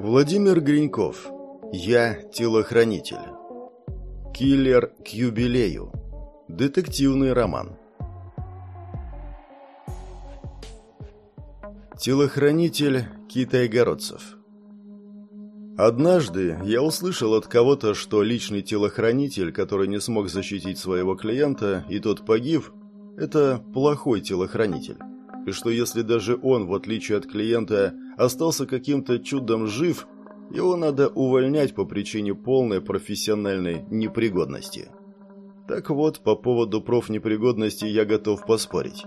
Владимир Гриньков. Я телохранитель. Киллер к юбилею. Детективный роман. Телохранитель Китайгородцев. Однажды я услышал от кого-то, что личный телохранитель, который не смог защитить своего клиента, и тот погиб, это плохой телохранитель. И что если даже он, в отличие от клиента, остался каким-то чудом жив, его надо увольнять по причине полной профессиональной непригодности. Так вот, по поводу профнепригодности я готов поспорить.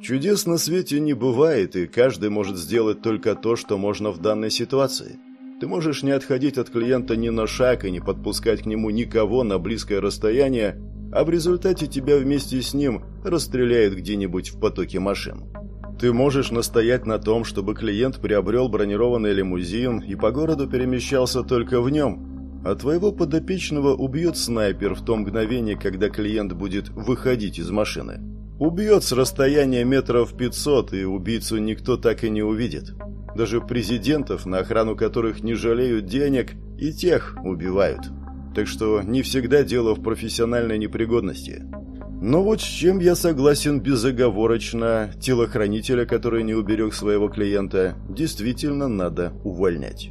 Чудес на свете не бывает, и каждый может сделать только то, что можно в данной ситуации. Ты можешь не отходить от клиента ни на шаг и не подпускать к нему никого на близкое расстояние, а в результате тебя вместе с ним расстреляют где-нибудь в потоке машин. Ты можешь настоять на том, чтобы клиент приобрел бронированный лимузин и по городу перемещался только в нем, а твоего подопечного убьет снайпер в то мгновение, когда клиент будет выходить из машины. Убьет с расстояния метров 500, и убийцу никто так и не увидит. Даже президентов, на охрану которых не жалеют денег, и тех убивают. Так что не всегда дело в профессиональной непригодности. Но вот с чем я согласен безоговорочно, телохранителя, который не уберег своего клиента, действительно надо увольнять.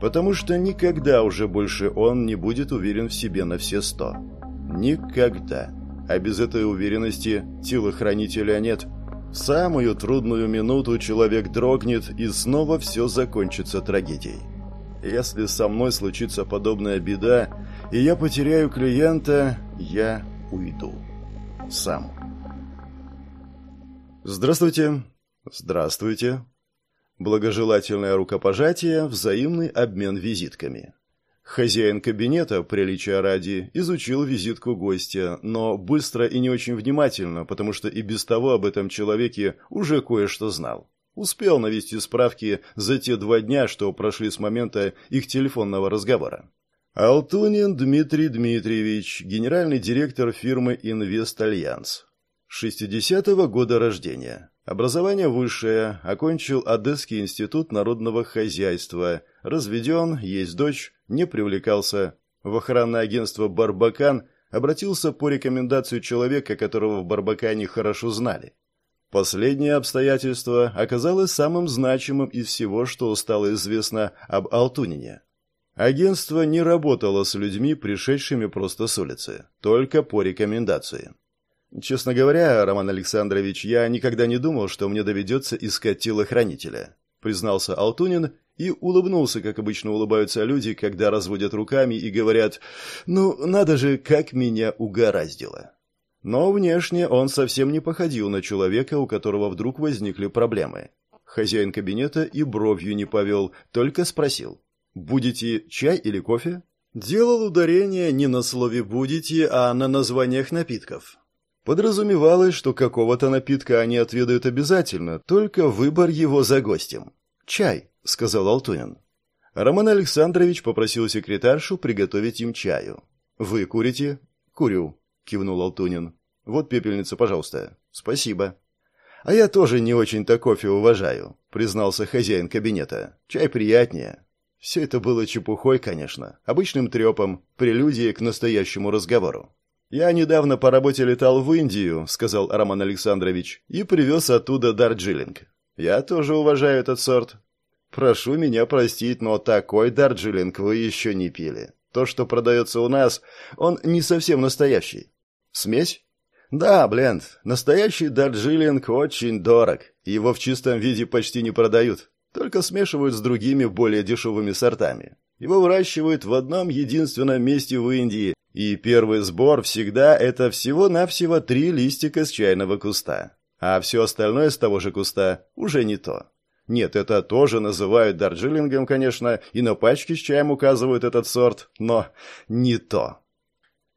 Потому что никогда уже больше он не будет уверен в себе на все сто. Никогда. А без этой уверенности телохранителя нет. В самую трудную минуту человек дрогнет, и снова все закончится трагедией. Если со мной случится подобная беда, и я потеряю клиента, я уйду сам. Здравствуйте. Здравствуйте. Благожелательное рукопожатие, взаимный обмен визитками. Хозяин кабинета, приличия ради, изучил визитку гостя, но быстро и не очень внимательно, потому что и без того об этом человеке уже кое-что знал. Успел навести справки за те два дня, что прошли с момента их телефонного разговора. Алтунин Дмитрий Дмитриевич, генеральный директор фирмы «Инвест Альянс». 60-го года рождения. Образование высшее, окончил Одесский институт народного хозяйства. Разведен, есть дочь, не привлекался. В охранное агентство «Барбакан» обратился по рекомендации человека, которого в Барбакане хорошо знали. Последнее обстоятельство оказалось самым значимым из всего, что стало известно об Алтунине. Агентство не работало с людьми, пришедшими просто с улицы, только по рекомендации. Честно говоря, Роман Александрович, я никогда не думал, что мне доведется искать телохранителя, признался Алтунин и улыбнулся, как обычно улыбаются люди, когда разводят руками и говорят «Ну, надо же, как меня угораздило». Но внешне он совсем не походил на человека, у которого вдруг возникли проблемы. Хозяин кабинета и бровью не повел, только спросил «Будете чай или кофе?» Делал ударение не на слове «будете», а на названиях напитков. Подразумевалось, что какого-то напитка они отведают обязательно, только выбор его за гостем. «Чай», — сказал Алтунин. Роман Александрович попросил секретаршу приготовить им чаю. «Вы курите?» «Курю», — кивнул Алтунин. «Вот пепельница, пожалуйста». «Спасибо». «А я тоже не очень-то кофе уважаю», — признался хозяин кабинета. «Чай приятнее». Все это было чепухой, конечно, обычным трепом, прелюдией к настоящему разговору. «Я недавно по работе летал в Индию», — сказал Роман Александрович, — «и привез оттуда дарджилинг. Я тоже уважаю этот сорт. Прошу меня простить, но такой дарджилинг вы еще не пили. То, что продается у нас, он не совсем настоящий. Смесь? Да, бленд. Настоящий дарджилинг очень дорог. Его в чистом виде почти не продают только смешивают с другими более дешевыми сортами. Его выращивают в одном единственном месте в Индии, и первый сбор всегда это всего-навсего три листика с чайного куста. А все остальное с того же куста уже не то. Нет, это тоже называют дарджилингом, конечно, и на пачке с чаем указывают этот сорт, но не то.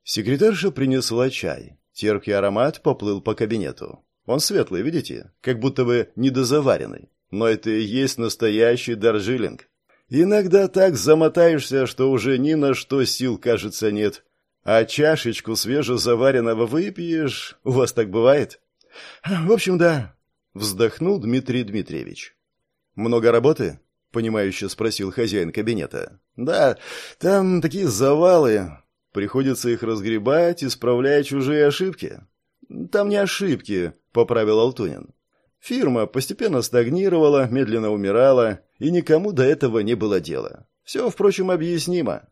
Секретарша принесла чай. Терпкий аромат поплыл по кабинету. Он светлый, видите? Как будто бы недозаваренный. Но это и есть настоящий Дарджилинг. Иногда так замотаешься, что уже ни на что сил, кажется, нет. А чашечку свежезаваренного выпьешь... У вас так бывает? В общем, да. Вздохнул Дмитрий Дмитриевич. Много работы? — понимающе спросил хозяин кабинета. «Да, там такие завалы. Приходится их разгребать, исправляя чужие ошибки». «Там не ошибки», — поправил Алтунин. Фирма постепенно стагнировала, медленно умирала, и никому до этого не было дела. Все, впрочем, объяснимо.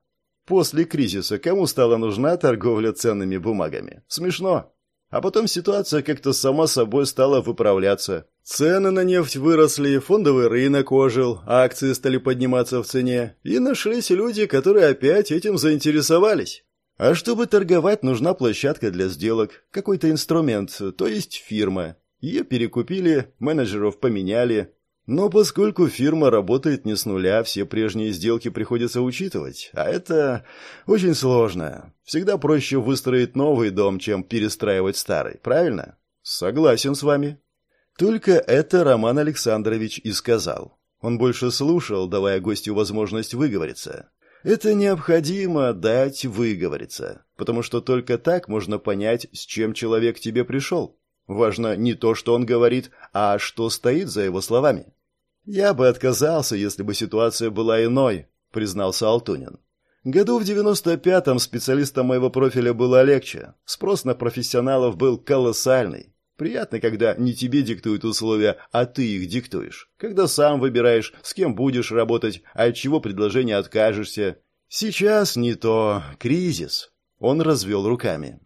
После кризиса кому стала нужна торговля ценными бумагами? Смешно. А потом ситуация как-то сама собой стала выправляться. Цены на нефть выросли, фондовый рынок ожил, акции стали подниматься в цене, и нашлись люди, которые опять этим заинтересовались. А чтобы торговать, нужна площадка для сделок, какой-то инструмент, то есть фирма. Ее перекупили, менеджеров поменяли. Но поскольку фирма работает не с нуля, все прежние сделки приходится учитывать. А это очень сложно. Всегда проще выстроить новый дом, чем перестраивать старый, правильно? Согласен с вами. Только это Роман Александрович и сказал. Он больше слушал, давая гостю возможность выговориться. Это необходимо дать выговориться, потому что только так можно понять, с чем человек к тебе пришел. Важно не то, что он говорит, а что стоит за его словами. «Я бы отказался, если бы ситуация была иной», — признался Алтунин. «Году в девяносто пятом специалистам моего профиля было легче. Спрос на профессионалов был колоссальный. Приятно, когда не тебе диктуют условия, а ты их диктуешь. Когда сам выбираешь, с кем будешь работать, а от чего предложения откажешься. Сейчас не то. Кризис». Он развел руками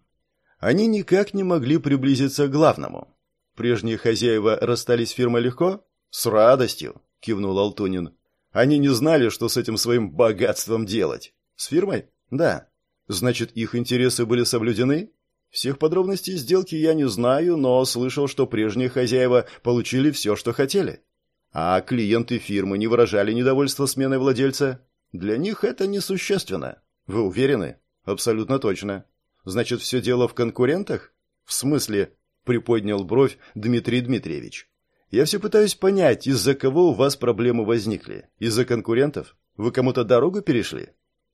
они никак не могли приблизиться к главному. Прежние хозяева расстались с фирмой легко? С радостью, кивнул Алтунин. Они не знали, что с этим своим богатством делать. С фирмой? Да. Значит, их интересы были соблюдены? Всех подробностей сделки я не знаю, но слышал, что прежние хозяева получили все, что хотели. А клиенты фирмы не выражали недовольства сменой владельца? Для них это несущественно. Вы уверены? Абсолютно точно. Значит, все дело в конкурентах? В смысле? Приподнял бровь Дмитрий Дмитриевич. Я все пытаюсь понять, из-за кого у вас проблемы возникли. Из-за конкурентов? Вы кому-то дорогу перешли?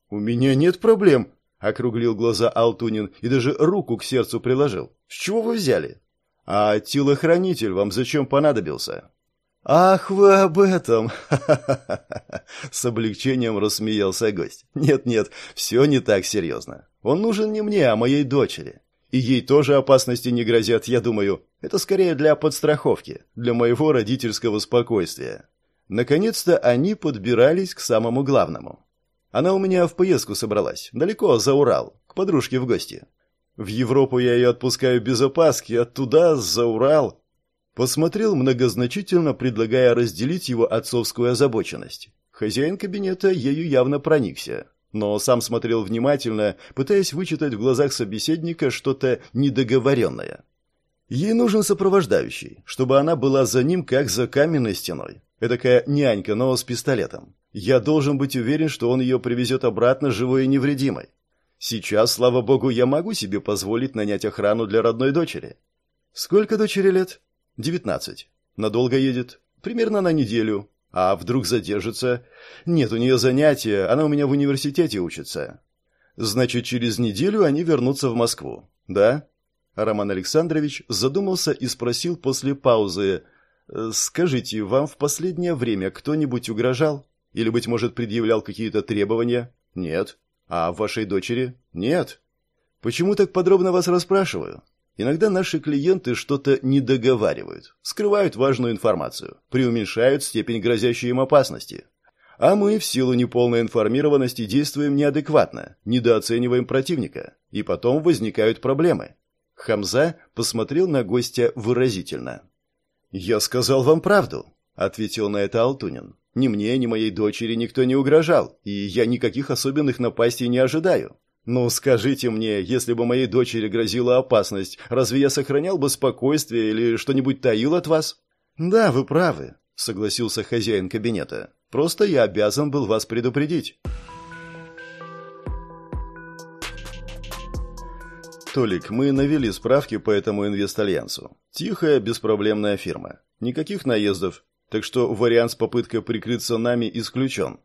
У меня нет проблем, округлил глаза Алтунин и даже руку к сердцу приложил. С чего вы взяли? А телохранитель вам зачем понадобился? «Ах, вы об этом!» С облегчением рассмеялся гость. «Нет-нет, все не так серьезно. Он нужен не мне, а моей дочери. И ей тоже опасности не грозят, я думаю. Это скорее для подстраховки, для моего родительского спокойствия». Наконец-то они подбирались к самому главному. Она у меня в поездку собралась, далеко, за Урал, к подружке в гости. В Европу я ее отпускаю без опаски, оттуда, за Урал. Посмотрел многозначительно, предлагая разделить его отцовскую озабоченность. Хозяин кабинета ею явно проникся, но сам смотрел внимательно, пытаясь вычитать в глазах собеседника что-то недоговоренное. Ей нужен сопровождающий, чтобы она была за ним, как за каменной стеной. Этакая нянька, но с пистолетом. Я должен быть уверен, что он ее привезет обратно живой и невредимой. Сейчас, слава богу, я могу себе позволить нанять охрану для родной дочери. Сколько дочери лет? «Девятнадцать. Надолго едет? Примерно на неделю. А вдруг задержится? Нет, у нее занятия, она у меня в университете учится. Значит, через неделю они вернутся в Москву. Да?» Роман Александрович задумался и спросил после паузы. «Скажите, вам в последнее время кто-нибудь угрожал? Или, быть может, предъявлял какие-то требования?» «Нет». «А вашей дочери?» «Нет». «Почему так подробно вас расспрашиваю? Иногда наши клиенты что-то недоговаривают, скрывают важную информацию, преуменьшают степень грозящей им опасности. А мы в силу неполной информированности действуем неадекватно, недооцениваем противника, и потом возникают проблемы. Хамза посмотрел на гостя выразительно. «Я сказал вам правду», — ответил на это Алтунин. «Ни мне, ни моей дочери никто не угрожал, и я никаких особенных напастей не ожидаю. «Ну, скажите мне, если бы моей дочери грозила опасность, разве я сохранял бы спокойствие или что-нибудь таил от вас?» «Да, вы правы», — согласился хозяин кабинета. «Просто я обязан был вас предупредить». «Толик, мы навели справки по этому «Инвест Альянсу». Тихая, беспроблемная фирма. Никаких наездов. Так что вариант с попыткой прикрыться нами исключен.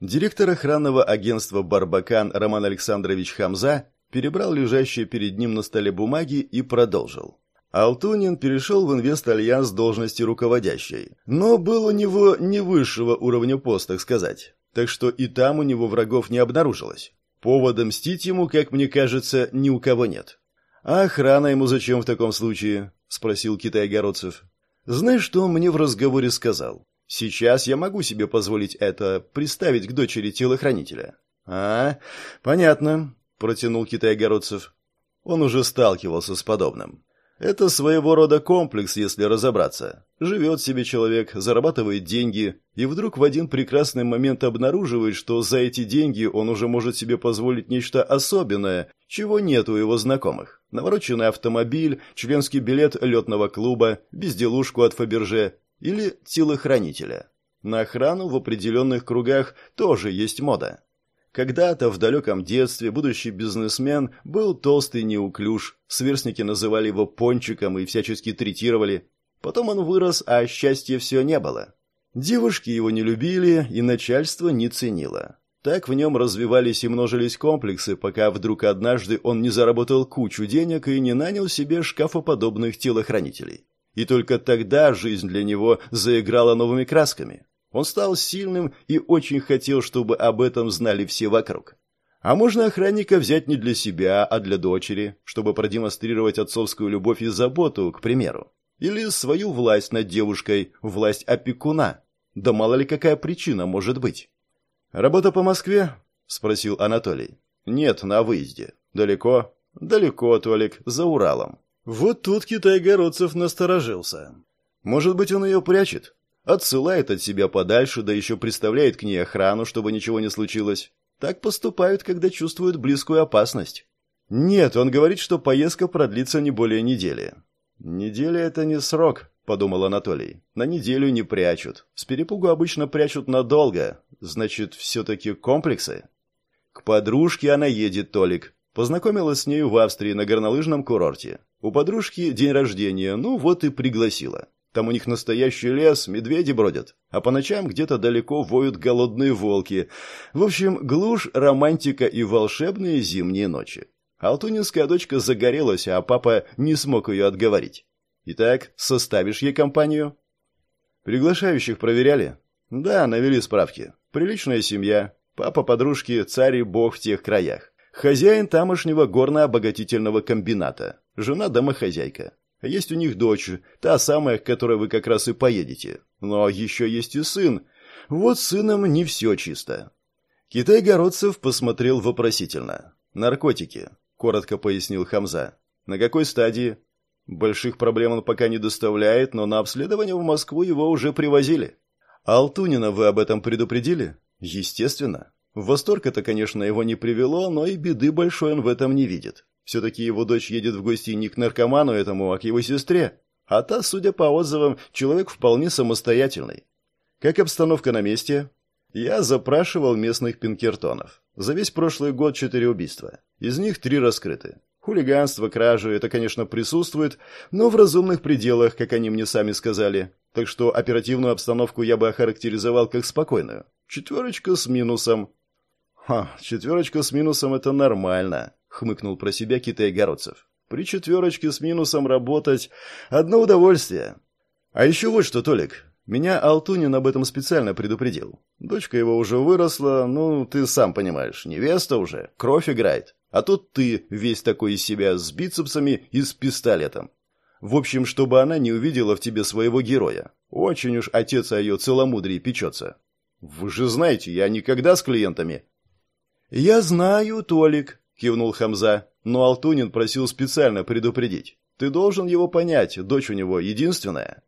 Директор охранного агентства «Барбакан» Роман Александрович Хамза перебрал лежащие перед ним на столе бумаги и продолжил. Алтунин перешел в «Инвест Альянс» с должности руководящей, но был у него не высшего уровня пост, так сказать. Так что и там у него врагов не обнаружилось. Повода мстить ему, как мне кажется, ни у кого нет. «А охрана ему зачем в таком случае?» – спросил Китай-Городцев. «Знаешь, что он мне в разговоре сказал? Сейчас я могу себе позволить это приставить к дочери телохранителя». «А, понятно», – протянул Китай-Городцев. Он уже сталкивался с подобным. Это своего рода комплекс, если разобраться. Живет себе человек, зарабатывает деньги, и вдруг в один прекрасный момент обнаруживает, что за эти деньги он уже может себе позволить нечто особенное, чего нет у его знакомых. Навороченный автомобиль, членский билет летного клуба, безделушку от Фаберже или телохранителя. На охрану в определенных кругах тоже есть мода. Когда-то в далеком детстве будущий бизнесмен был толстый неуклюж, сверстники называли его пончиком и всячески третировали. Потом он вырос, а счастья все не было. Девушки его не любили и начальство не ценило. Так в нем развивались и множились комплексы, пока вдруг однажды он не заработал кучу денег и не нанял себе шкафоподобных телохранителей. И только тогда жизнь для него заиграла новыми красками. Он стал сильным и очень хотел, чтобы об этом знали все вокруг. А можно охранника взять не для себя, а для дочери, чтобы продемонстрировать отцовскую любовь и заботу, к примеру. Или свою власть над девушкой, власть опекуна. Да мало ли какая причина может быть. «Работа по Москве?» – спросил Анатолий. «Нет, на выезде. Далеко?» «Далеко, Толик, за Уралом». Вот тут Китай-городцев насторожился. «Может быть, он ее прячет? Отсылает от себя подальше, да еще приставляет к ней охрану, чтобы ничего не случилось. Так поступают, когда чувствуют близкую опасность. Нет, он говорит, что поездка продлится не более недели. Неделя — это не срок, подумал Анатолий. На неделю не прячут. С перепугу обычно прячут надолго. Значит, все-таки комплексы? К подружке она едет, Толик. Познакомилась с нею в Австрии на горнолыжном курорте. У подружки день рождения, ну вот и пригласила. Там у них настоящий лес, медведи бродят, а по ночам где-то далеко воют голодные волки. В общем, глушь, романтика и волшебные зимние ночи. Алтунинская дочка загорелась, а папа не смог ее отговорить. Итак, составишь ей компанию? Приглашающих проверяли? Да, навели справки. Приличная семья. Папа подружки, царь и бог в тех краях. Хозяин тамошнего горно-обогатительного комбината. Жена домохозяйка. Есть у них дочь, та самая, к которой вы как раз и поедете. Но еще есть и сын. Вот с сыном не все чисто». Китай-городцев посмотрел вопросительно. «Наркотики», — коротко пояснил Хамза. «На какой стадии?» «Больших проблем он пока не доставляет, но на обследование в Москву его уже привозили». «Алтунина вы об этом предупредили?» «Естественно. В восторг это, конечно, его не привело, но и беды большой он в этом не видит. Все-таки его дочь едет в гости не к наркоману этому, а к его сестре. А та, судя по отзывам, человек вполне самостоятельный. Как обстановка на месте? Я запрашивал местных пинкертонов. За весь прошлый год четыре убийства. Из них три раскрыты. Хулиганство, кражи – это, конечно, присутствует, но в разумных пределах, как они мне сами сказали. Так что оперативную обстановку я бы охарактеризовал как спокойную. Четверочка с минусом. Ха, четверочка с минусом – это нормально хмыкнул про себя Китай-Городцев. При четверочке с минусом работать – одно удовольствие. А еще вот что, Толик, меня Алтунин об этом специально предупредил. Дочка его уже выросла, ну, ты сам понимаешь, невеста уже, кровь играет. А тут ты весь такой из себя с бицепсами и с пистолетом. В общем, чтобы она не увидела в тебе своего героя. Очень уж отец о ее целомудрии печется. Вы же знаете, я никогда с клиентами. Я знаю, Толик, кивнул Хамза. Но Алтунин просил специально предупредить. Ты должен его понять, дочь у него единственная.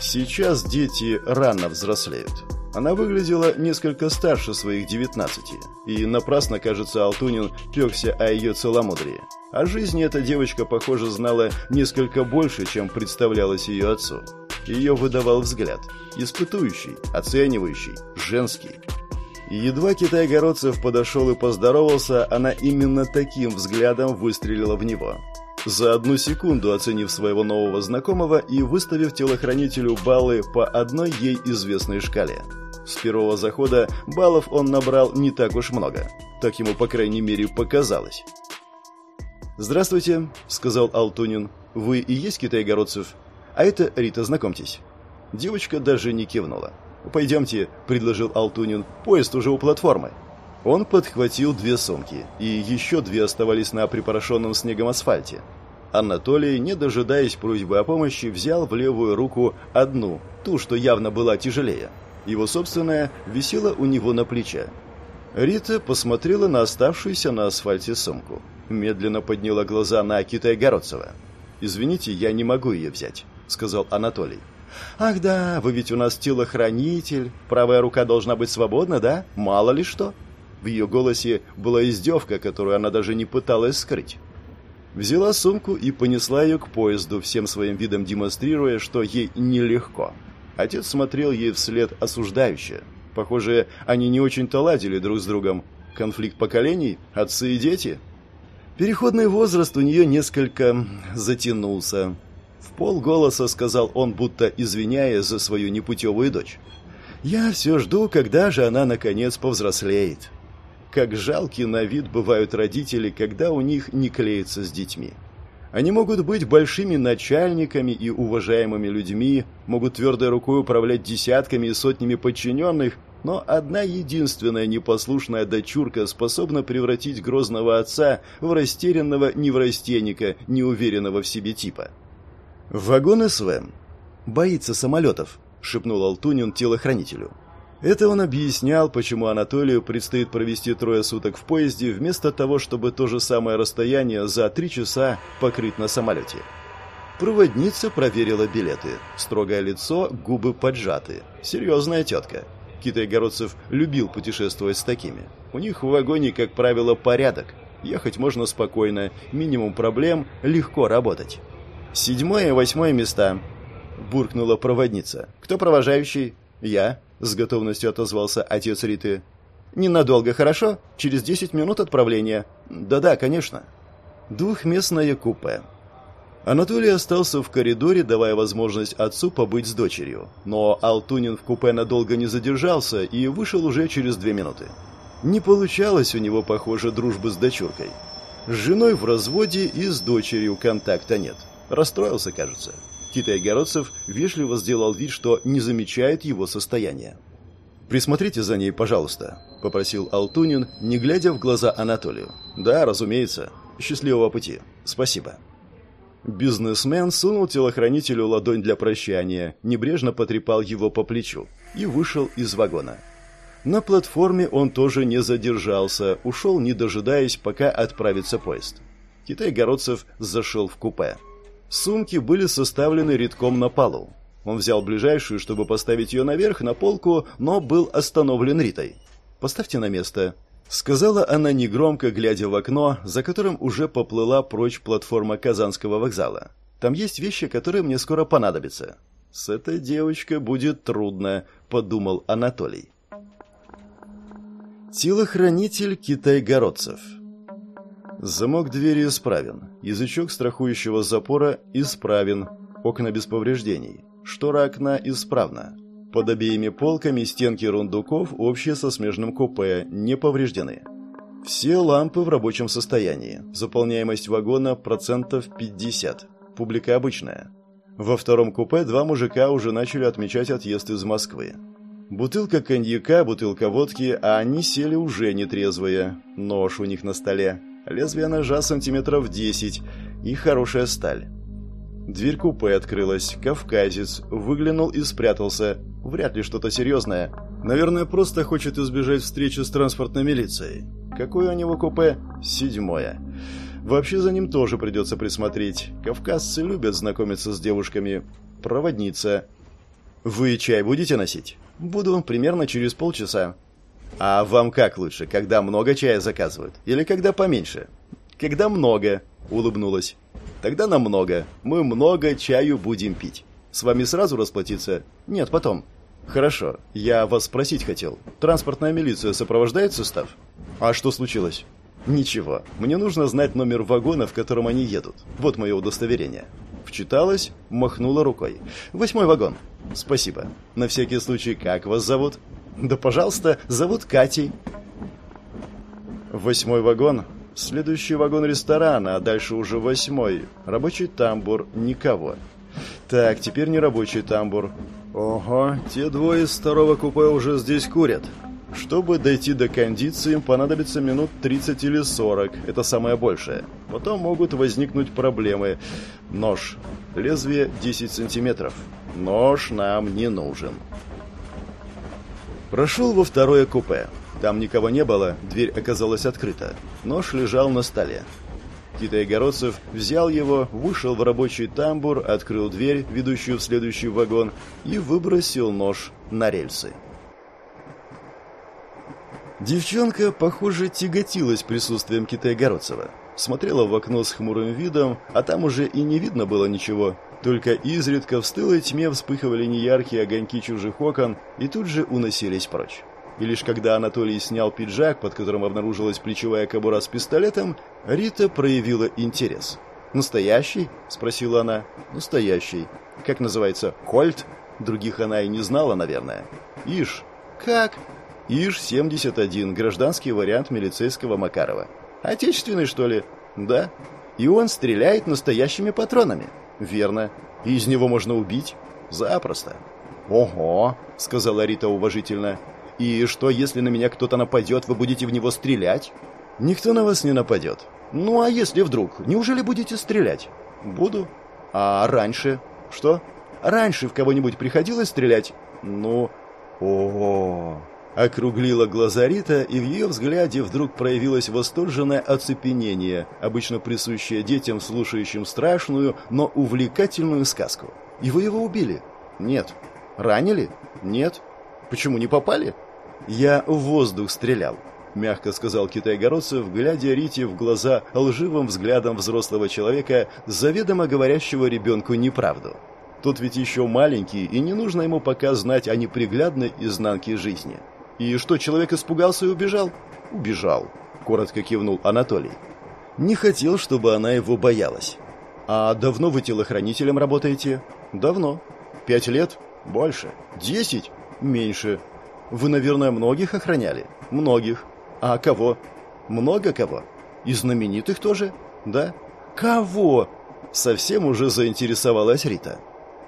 Сейчас дети рано взрослеют. Она выглядела несколько старше своих девятнадцати, и напрасно, кажется, Алтунин пекся о ее целомудрии. О жизни эта девочка, похоже, знала несколько больше, чем представлялось ее отцу. Ее выдавал взгляд, испытующий, оценивающий, женский. Едва Китай-Городцев подошел и поздоровался, она именно таким взглядом выстрелила в него. За одну секунду оценив своего нового знакомого и выставив телохранителю баллы по одной ей известной шкале. С первого захода баллов он набрал не так уж много. Так ему, по крайней мере, показалось. «Здравствуйте», — сказал Алтунин. «Вы и есть китайгородцев? А это Рита, знакомьтесь». Девочка даже не кивнула. «Пойдемте», — предложил Алтунин. «Поезд уже у платформы». Он подхватил две сумки, и еще две оставались на припорошенном снегом асфальте. Анатолий, не дожидаясь просьбы о помощи, взял в левую руку одну, ту, что явно была тяжелее. Его собственная висела у него на плече. Рита посмотрела на оставшуюся на асфальте сумку. Медленно подняла глаза на Китая-Городцева. «Извините, я не могу ее взять», — сказал Анатолий. «Ах да, вы ведь у нас телохранитель. Правая рука должна быть свободна, да? Мало ли что». В ее голосе была издевка, которую она даже не пыталась скрыть. Взяла сумку и понесла ее к поезду, всем своим видом демонстрируя, что ей нелегко. Отец смотрел ей вслед осуждающе. Похоже, они не очень-то ладили друг с другом. Конфликт поколений? Отцы и дети? Переходный возраст у нее несколько затянулся. В полголоса сказал он, будто извиняя за свою непутевую дочь. «Я все жду, когда же она, наконец, повзрослеет» как жалки на вид бывают родители, когда у них не клеится с детьми. Они могут быть большими начальниками и уважаемыми людьми, могут твердой рукой управлять десятками и сотнями подчиненных, но одна единственная непослушная дочурка способна превратить грозного отца в растерянного неврастенника, неуверенного в себе типа. «Вагон СВ. Боится самолетов», — шепнул Алтунин телохранителю. Это он объяснял, почему Анатолию предстоит провести трое суток в поезде, вместо того, чтобы то же самое расстояние за три часа покрыть на самолете. Проводница проверила билеты. Строгое лицо, губы поджаты. Серьезная тетка. Китай-городцев любил путешествовать с такими. У них в вагоне, как правило, порядок. Ехать можно спокойно, минимум проблем, легко работать. «Седьмое и восьмое места», — буркнула проводница. «Кто провожающий?» «Я», с готовностью отозвался отец Риты. «Ненадолго, хорошо? Через десять минут отправления». «Да-да, конечно». Двухместное купе. Анатолий остался в коридоре, давая возможность отцу побыть с дочерью. Но Алтунин в купе надолго не задержался и вышел уже через две минуты. Не получалось у него, похоже, дружбы с дочуркой. С женой в разводе и с дочерью контакта нет. Расстроился, кажется. Китай-городцев вежливо сделал вид, что не замечает его состояния. «Присмотрите за ней, пожалуйста», — попросил Алтунин, не глядя в глаза Анатолию. «Да, разумеется. Счастливого пути. Спасибо». Бизнесмен сунул телохранителю ладонь для прощания, небрежно потрепал его по плечу и вышел из вагона. На платформе он тоже не задержался, ушел, не дожидаясь, пока отправится поезд. Китай-городцев зашел в купе. Сумки были составлены редком на полу. Он взял ближайшую, чтобы поставить ее наверх, на полку, но был остановлен Ритой. «Поставьте на место», — сказала она негромко, глядя в окно, за которым уже поплыла прочь платформа Казанского вокзала. «Там есть вещи, которые мне скоро понадобятся». «С этой девочкой будет трудно», — подумал Анатолий. Телохранитель Китай-городцев Замок двери исправен. Язычок страхующего запора исправен. Окна без повреждений. Штора окна исправна. Под обеими полками стенки рундуков, общие со смежным купе, не повреждены. Все лампы в рабочем состоянии. Заполняемость вагона процентов 50. Публика обычная. Во втором купе два мужика уже начали отмечать отъезд из Москвы. Бутылка коньяка, бутылка водки, а они сели уже нетрезвые. Нож у них на столе. Лезвие ножа сантиметров 10 и хорошая сталь. Дверь купе открылась. Кавказец выглянул и спрятался. Вряд ли что-то серьезное. Наверное, просто хочет избежать встречи с транспортной милицией. Какое у него купе? Седьмое. Вообще за ним тоже придется присмотреть. Кавказцы любят знакомиться с девушками. Проводница. Вы чай будете носить? Буду примерно через полчаса. А вам как лучше, когда много чая заказывают или когда поменьше? Когда много, улыбнулась. Тогда на много. Мы много чаю будем пить. С вами сразу расплатиться? Нет, потом. Хорошо. Я вас спросить хотел. Транспортная милиция сопровождает состав? А что случилось? Ничего. Мне нужно знать номер вагона, в котором они едут. Вот мое удостоверение. Вчиталась, махнула рукой. Восьмой вагон. Спасибо. На всякий случай, как вас зовут? Да, пожалуйста, зовут Катей. Восьмой вагон. Следующий вагон ресторана, а дальше уже восьмой. Рабочий тамбур. Никого. Так, теперь не рабочий тамбур. Ого, те двое из второго купе уже здесь курят. Чтобы дойти до кондиции, им понадобится минут 30 или 40. Это самое большее. Потом могут возникнуть проблемы. Нож. Лезвие 10 сантиметров. Нож нам не нужен. Прошел во второе купе. Там никого не было, дверь оказалась открыта. Нож лежал на столе. Китайгородцев взял его, вышел в рабочий тамбур, открыл дверь, ведущую в следующий вагон, и выбросил нож на рельсы. Девчонка, похоже, тяготилась присутствием Китайгородцева. Смотрела в окно с хмурым видом, а там уже и не видно было ничего. Только изредка в стылой тьме вспыхивали неяркие огоньки чужих окон и тут же уносились прочь. И лишь когда Анатолий снял пиджак, под которым обнаружилась плечевая кобура с пистолетом, Рита проявила интерес. «Настоящий?» – спросила она. «Настоящий. Как называется? Кольт?» Других она и не знала, наверное. «Ишь». «Как?» «Иш-71, гражданский вариант милицейского Макарова». «Отечественный, что ли?» «Да». «И он стреляет настоящими патронами?» «Верно. И из него можно убить?» «Запросто». «Ого», — сказала Рита уважительно. «И что, если на меня кто-то нападет, вы будете в него стрелять?» «Никто на вас не нападет». «Ну, а если вдруг? Неужели будете стрелять?» «Буду». «А раньше?» «Что?» «Раньше в кого-нибудь приходилось стрелять?» «Ну...» «Ого...» Округлила глаза Рита, и в ее взгляде вдруг проявилось восторженное оцепенение, обычно присущее детям, слушающим страшную, но увлекательную сказку. «И вы его убили?» «Нет». «Ранили?» «Нет». Почему не попали? Я в воздух стрелял, мягко сказал китайгородцев, глядя Рите в глаза лживым взглядом взрослого человека, заведомо говорящего ребенку неправду. Тот ведь еще маленький, и не нужно ему пока знать о неприглядной изнанке жизни. И что, человек испугался и убежал? Убежал, коротко кивнул Анатолий. Не хотел, чтобы она его боялась. А давно вы телохранителем работаете? Давно. Пять лет? Больше. Десять? Меньше. Вы, наверное, многих охраняли? Многих. А кого? Много кого? И знаменитых тоже? Да? Кого? Совсем уже заинтересовалась Рита.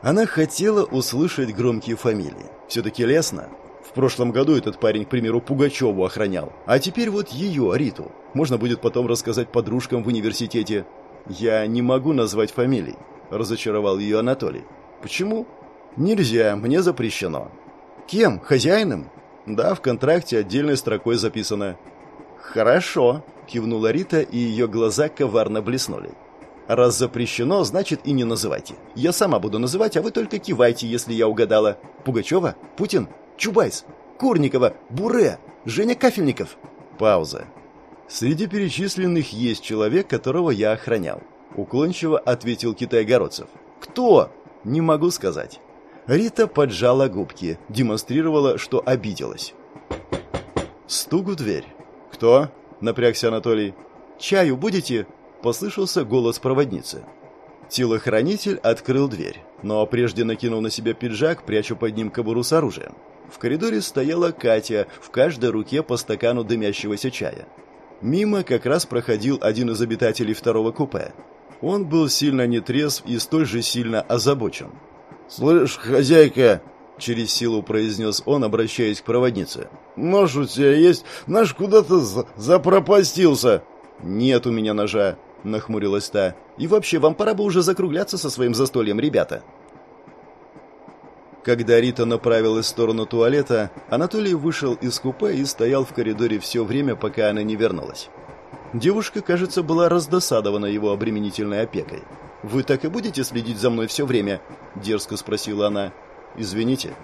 Она хотела услышать громкие фамилии. Все-таки лестно. Прошлом году этот парень, к примеру, Пугачеву охранял. А теперь вот ее, Риту. Можно будет потом рассказать подружкам в университете. Я не могу назвать фамилий, разочаровал ее Анатолий. Почему? Нельзя, мне запрещено. Кем? Хозяином? Да, в контракте отдельной строкой записано. Хорошо, кивнула Рита, и ее глаза коварно блеснули. Раз запрещено, значит и не называйте. Я сама буду называть, а вы только кивайте, если я угадала. Пугачева? Путин? Чубайс? Курникова? Буре? Женя Кафельников? Пауза. Среди перечисленных есть человек, которого я охранял. Уклончиво ответил Китай-Городцев. Кто? Не могу сказать. Рита поджала губки, демонстрировала, что обиделась. Стук в дверь. «Кто?» – напрягся Анатолий. «Чаю будете?» – послышался голос проводницы. Телохранитель открыл дверь, но прежде накинул на себя пиджак, пряча под ним кобуру с оружием. В коридоре стояла Катя, в каждой руке по стакану дымящегося чая. Мимо как раз проходил один из обитателей второго купе. Он был сильно нетрезв и столь же сильно озабочен. «Слышь, хозяйка!» — через силу произнес он, обращаясь к проводнице. «Нож у тебя есть? Наш куда-то запропастился!» «Нет у меня ножа!» — нахмурилась та. «И вообще, вам пора бы уже закругляться со своим застольем, ребята!» Когда Рита направилась в сторону туалета, Анатолий вышел из купе и стоял в коридоре все время, пока она не вернулась. Девушка, кажется, была раздосадована его обременительной опекой. «Вы так и будете следить за мной все время?» – дерзко спросила она. «Извините.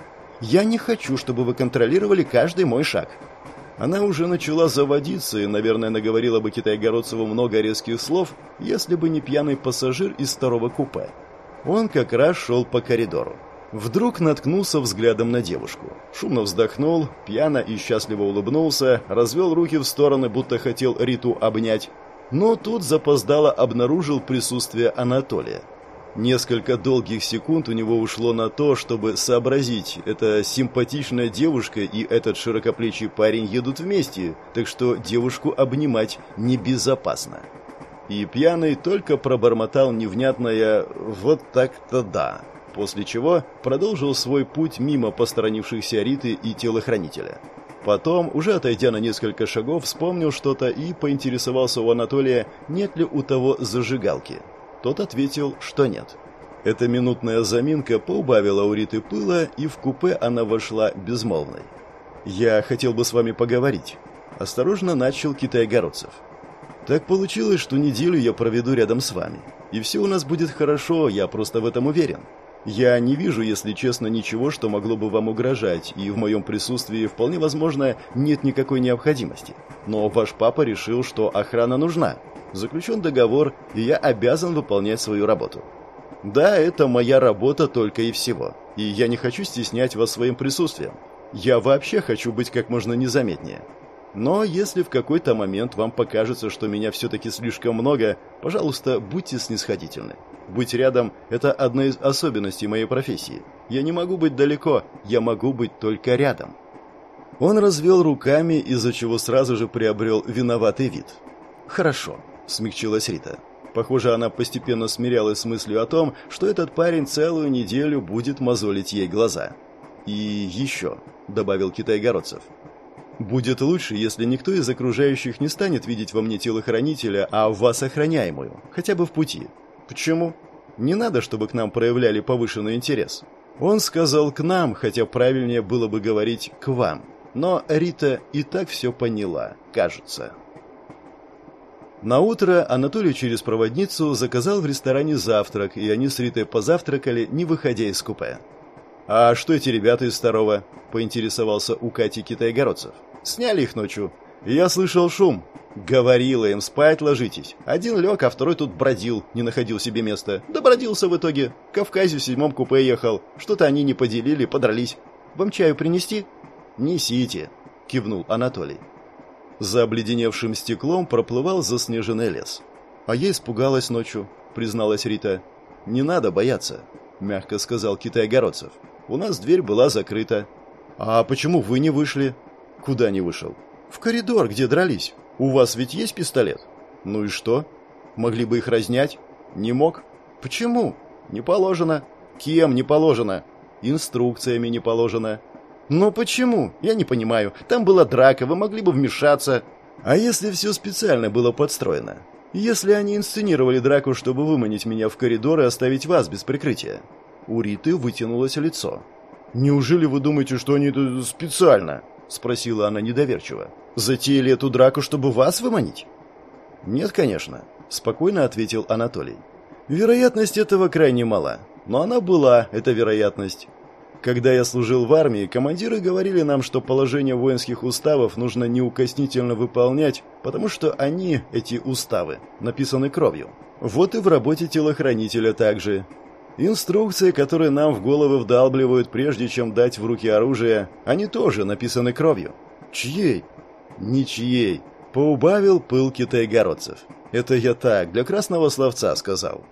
Я не хочу, чтобы вы контролировали каждый мой шаг». Она уже начала заводиться и, наверное, наговорила бы Китайгородцеву много резких слов, если бы не пьяный пассажир из второго купе. Он как раз шел по коридору. Вдруг наткнулся взглядом на девушку. Шумно вздохнул, пьяно и счастливо улыбнулся, развел руки в стороны, будто хотел Риту обнять, но тут запоздало обнаружил присутствие Анатолия. Несколько долгих секунд у него ушло на то, чтобы сообразить, эта симпатичная девушка и этот широкоплечий парень едут вместе, так что девушку обнимать небезопасно. И пьяный только пробормотал невнятное «вот так-то да», после чего продолжил свой путь мимо посторонившихся Риты и телохранителя. Потом, уже отойдя на несколько шагов, вспомнил что-то и поинтересовался у Анатолия, нет ли у того зажигалки. Тот ответил, что нет. Эта минутная заминка поубавила у Риты пыла, и в купе она вошла безмолвной. «Я хотел бы с вами поговорить», – осторожно начал китайгородцев. «Так получилось, что неделю я проведу рядом с вами. И все у нас будет хорошо, я просто в этом уверен. Я не вижу, если честно, ничего, что могло бы вам угрожать, и в моем присутствии вполне возможно нет никакой необходимости. Но ваш папа решил, что охрана нужна. Заключен договор, и я обязан выполнять свою работу. Да, это моя работа только и всего. И я не хочу стеснять вас своим присутствием. Я вообще хочу быть как можно незаметнее. Но если в какой-то момент вам покажется, что меня все-таки слишком много, пожалуйста, будьте снисходительны. Быть рядом – это одна из особенностей моей профессии. Я не могу быть далеко, я могу быть только рядом. Он развел руками, из-за чего сразу же приобрел виноватый вид. «Хорошо», – смягчилась Рита. Похоже, она постепенно смирялась с мыслью о том, что этот парень целую неделю будет мозолить ей глаза. «И еще», – добавил китайгородцев, – «будет лучше, если никто из окружающих не станет видеть во мне телохранителя, а в вас охраняемую, хотя бы в пути. Почему? Не надо, чтобы к нам проявляли повышенный интерес. Он сказал к нам, хотя правильнее было бы говорить к вам. Но Рита и так все поняла, кажется. На утро Анатолий через проводницу заказал в ресторане завтрак, и они с Ритой позавтракали, не выходя из купе. «А что эти ребята из второго?» – поинтересовался у Кати китайгородцев. «Сняли их ночью. Я слышал шум. Говорила им, спать ложитесь. Один лег, а второй тут бродил, не находил себе места. Добродился в итоге. К Кавказе в седьмом купе ехал. Что-то они не поделили, подрались. Вам чаю принести? Несите, кивнул Анатолий. За обледеневшим стеклом проплывал заснеженный лес. А я испугалась ночью, призналась Рита. Не надо бояться, мягко сказал Китай-Городцев. У нас дверь была закрыта. А почему вы не вышли? Куда не вышел? В коридор, где дрались. «У вас ведь есть пистолет?» «Ну и что? Могли бы их разнять?» «Не мог?» «Почему?» «Не положено». «Кем не положено?» «Инструкциями не положено». «Но почему? Я не понимаю. Там была драка, вы могли бы вмешаться». «А если все специально было подстроено? Если они инсценировали драку, чтобы выманить меня в коридор и оставить вас без прикрытия?» У Риты вытянулось лицо. «Неужели вы думаете, что они это специально?» – спросила она недоверчиво. Затеяли эту драку, чтобы вас выманить? Нет, конечно, спокойно ответил Анатолий. Вероятность этого крайне мала, но она была, эта вероятность. Когда я служил в армии, командиры говорили нам, что положение воинских уставов нужно неукоснительно выполнять, потому что они, эти уставы, написаны кровью. Вот и в работе телохранителя также. Инструкции, которые нам в головы вдалбливают, прежде чем дать в руки оружие, они тоже написаны кровью. Чьей? Ничьей. Поубавил пыл китайгородцев. Это я так, для красного словца сказал.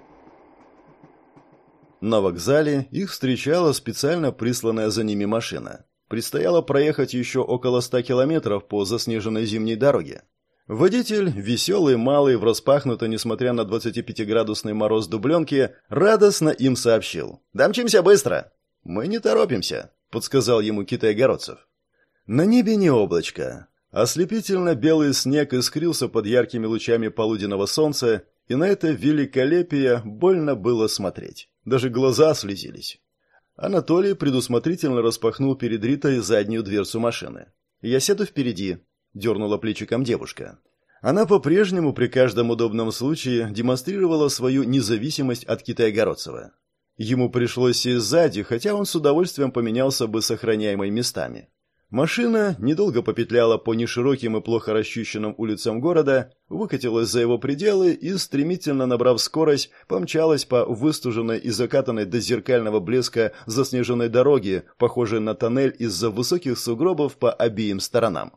На вокзале их встречала специально присланная за ними машина. Предстояло проехать еще около ста километров по заснеженной зимней дороге. Водитель, веселый, малый, в распахнуто, несмотря на 25-градусный мороз дубленки, радостно им сообщил. «Домчимся быстро!» «Мы не торопимся», — подсказал ему китайгородцев. На небе не облачко. Ослепительно белый снег искрился под яркими лучами полуденного солнца, и на это великолепие больно было смотреть. Даже глаза слезились. Анатолий предусмотрительно распахнул перед Ритой заднюю дверцу машины. «Я седу впереди», — дернула плечиком девушка. Она по-прежнему при каждом удобном случае демонстрировала свою независимость от Китая-Городцева. Ему пришлось сесть сзади, хотя он с удовольствием поменялся бы с охраняемой местами. Машина недолго попетляла по нешироким и плохо расчищенным улицам города, выкатилась за его пределы и, стремительно набрав скорость, помчалась по выстуженной и закатанной до зеркального блеска заснеженной дороге, похожей на тоннель из-за высоких сугробов по обеим сторонам.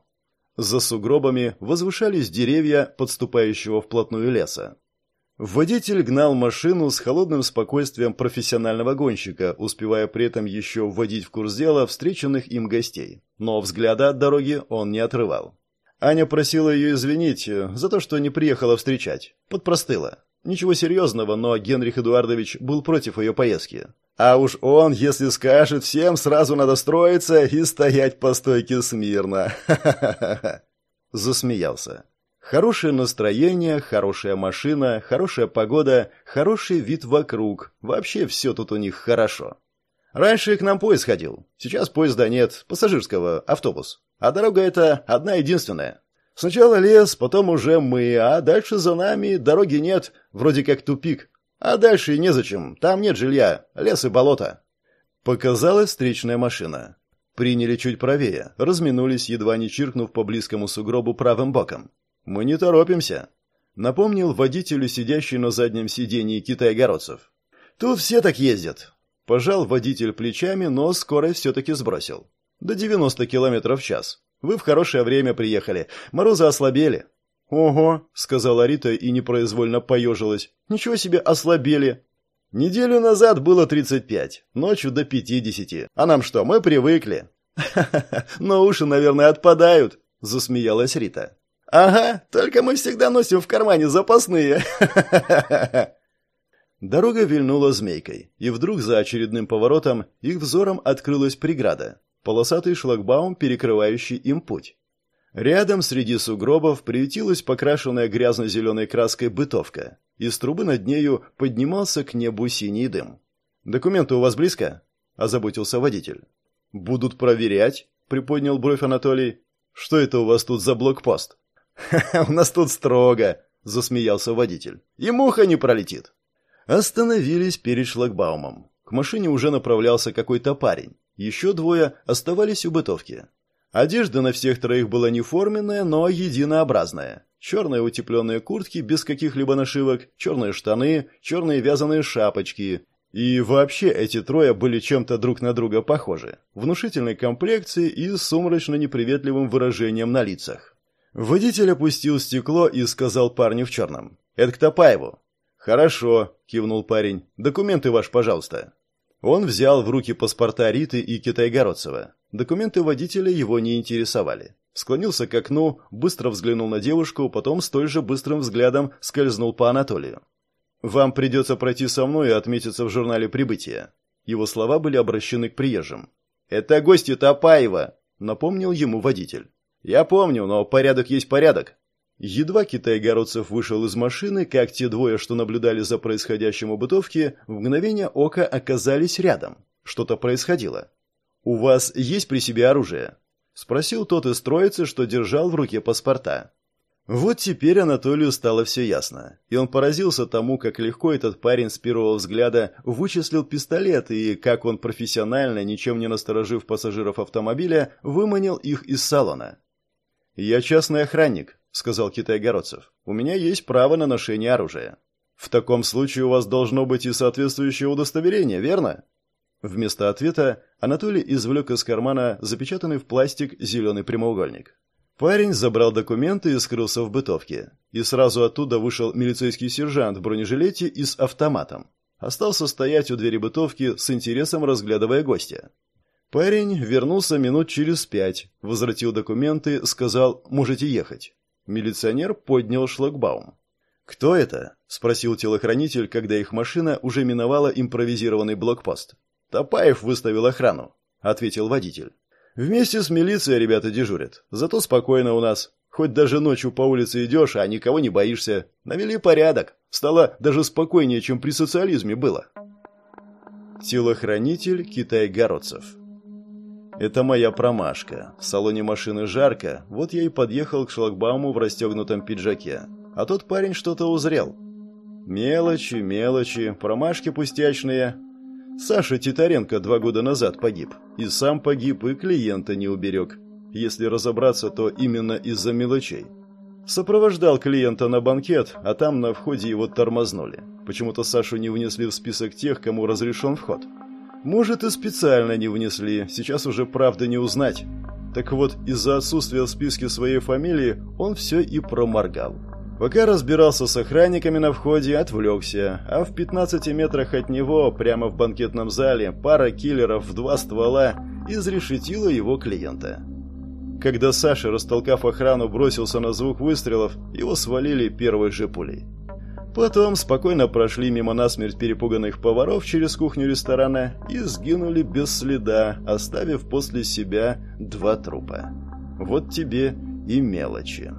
За сугробами возвышались деревья подступающего вплотную леса. Водитель гнал машину с холодным спокойствием профессионального гонщика, успевая при этом еще вводить в курс дела встреченных им гостей. Но взгляда от дороги он не отрывал. Аня просила ее извинить за то, что не приехала встречать. Подпростыла. Ничего серьезного, но Генрих Эдуардович был против ее поездки. А уж он, если скажет, всем сразу надо строиться и стоять по стойке смирно. Засмеялся. Хорошее настроение, хорошая машина, хорошая погода, хороший вид вокруг. Вообще все тут у них хорошо. Раньше к нам поезд ходил. Сейчас поезда нет, пассажирского, автобус. А дорога эта одна единственная. Сначала лес, потом уже мы, а дальше за нами дороги нет, вроде как тупик. А дальше и незачем, там нет жилья, лес и болото. Показалась встречная машина. Приняли чуть правее, разминулись, едва не чиркнув по близкому сугробу правым боком. «Мы не торопимся», — напомнил водителю, сидящий на заднем сидении китайгородцев. «Тут все так ездят». Пожал водитель плечами, но скорость все-таки сбросил. До 90 километров в час. Вы в хорошее время приехали. Морозы ослабели». «Ого», — сказала Рита и непроизвольно поежилась. «Ничего себе ослабели». «Неделю назад было 35, ночью до 50. А нам что, мы привыкли?» «Ха-ха-ха, но уши, наверное, отпадают», — засмеялась Рита. «Ага, только мы всегда носим в кармане запасные». Дорога вильнула змейкой, и вдруг за очередным поворотом их взором открылась преграда. Полосатый шлагбаум, перекрывающий им путь. Рядом среди сугробов приютилась покрашенная грязно-зеленой краской бытовка. Из трубы над нею поднимался к небу синий дым. «Документы у вас близко?» – озаботился водитель. «Будут проверять?» – приподнял бровь Анатолий. «Что это у вас тут за блокпост?» «Ха-ха, у нас тут строго!» — засмеялся водитель. «И муха не пролетит!» Остановились перед шлагбаумом. К машине уже направлялся какой-то парень. Еще двое оставались у бытовки. Одежда на всех троих была не форменная, но единообразная. Черные утепленные куртки без каких-либо нашивок, черные штаны, черные вязаные шапочки. И вообще эти трое были чем-то друг на друга похожи. Внушительной комплекции и сумрачно-неприветливым выражением на лицах. Водитель опустил стекло и сказал парню в черном. «Это к Топаеву». «Хорошо», — кивнул парень. «Документы ваши, пожалуйста». Он взял в руки паспорта Риты и Китайгородцева. Документы водителя его не интересовали. Склонился к окну, быстро взглянул на девушку, потом столь же быстрым взглядом скользнул по Анатолию. «Вам придется пройти со мной и отметиться в журнале прибытия». Его слова были обращены к приезжим. «Это гости Топаева», — напомнил ему водитель. «Я помню, но порядок есть порядок». Едва Китай-Городцев вышел из машины, как те двое, что наблюдали за происходящим у бытовки, в мгновение ока оказались рядом. Что-то происходило. «У вас есть при себе оружие?» — спросил тот из троицы, что держал в руке паспорта. Вот теперь Анатолию стало все ясно, и он поразился тому, как легко этот парень с первого взгляда вычислил пистолет и как он профессионально, ничем не насторожив пассажиров автомобиля, выманил их из салона. «Я частный охранник», — сказал Китай-Городцев. «У меня есть право на ношение оружия». «В таком случае у вас должно быть и соответствующее удостоверение, верно?» Вместо ответа Анатолий извлек из кармана запечатанный в пластик зеленый прямоугольник. Парень забрал документы и скрылся в бытовке. И сразу оттуда вышел милицейский сержант в бронежилете и с автоматом. Остался стоять у двери бытовки с интересом разглядывая гостя. Парень вернулся минут через пять, возвратил документы, сказал «можете ехать». Милиционер поднял шлагбаум. «Кто это?» – спросил телохранитель, когда их машина уже миновала импровизированный блокпост. «Топаев выставил охрану», – ответил водитель. «Вместе с милицией ребята дежурят. Зато спокойно у нас. Хоть даже ночью по улице идешь, а никого не боишься. Навели порядок. Стало даже спокойнее, чем при социализме было». Телохранитель Китай-Городцев это моя промашка. В салоне машины жарко, вот я и подъехал к шлагбауму в расстегнутом пиджаке. А тот парень что-то узрел. Мелочи, мелочи, промашки пустячные. Саша Титаренко два года назад погиб. И сам погиб, и клиента не уберег. Если разобраться, то именно из-за мелочей. Сопровождал клиента на банкет, а там на входе его тормознули. Почему-то Сашу не внесли в список тех, кому разрешен вход. Может, и специально не внесли, сейчас уже правда не узнать. Так вот, из-за отсутствия в списке своей фамилии он все и проморгал. Пока разбирался с охранниками на входе, отвлекся, а в 15 метрах от него, прямо в банкетном зале, пара киллеров в два ствола изрешетила его клиента. Когда Саша, растолкав охрану, бросился на звук выстрелов, его свалили первой же пулей. Потом спокойно прошли мимо насмерть перепуганных поваров через кухню ресторана и сгинули без следа, оставив после себя два трупа. Вот тебе и мелочи.